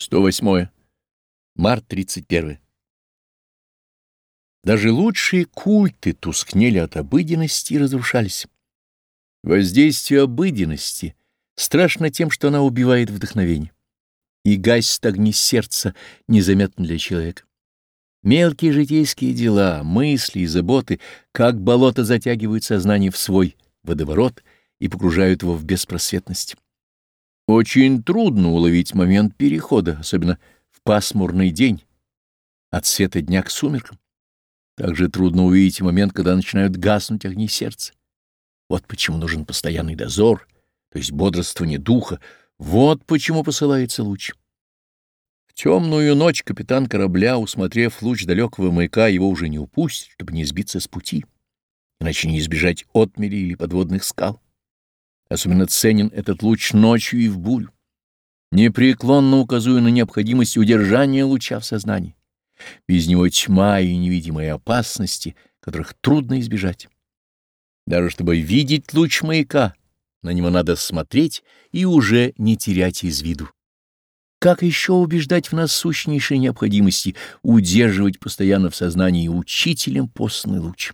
108. Март 31. Даже лучшие культы тускнели от обыденности и разрушались. Воздействие обыденности страшно тем, что она убивает вдохновение и гасит огни сердца незаметно для человека. Мелкие житейские дела, мысли и заботы, как болото затягивают сознание в свой водоворот и погружают его в беспросветность. Очень трудно уловить момент перехода, особенно в пасмурный день, от света дня к сумеркам. Также трудно увидеть момент, когда начинают гаснуть огни сердца. Вот почему нужен постоянный дозор, то есть бодрствование духа, вот почему посылается луч. В темную ночь капитан корабля, усмотрев луч далекого маяка, его уже не упустит, чтобы не сбиться с пути, иначе не избежать отмели или подводных скал. Особенно ценен этот луч ночью и в бурю, непреклонно указывая на необходимость удержания луча в сознании. Без него тьма и невидимые опасности, которых трудно избежать. Даже чтобы видеть луч маяка, на него надо смотреть и уже не терять из виду. Как еще убеждать в нас сущнейшей необходимости удерживать постоянно в сознании учителем постный луч?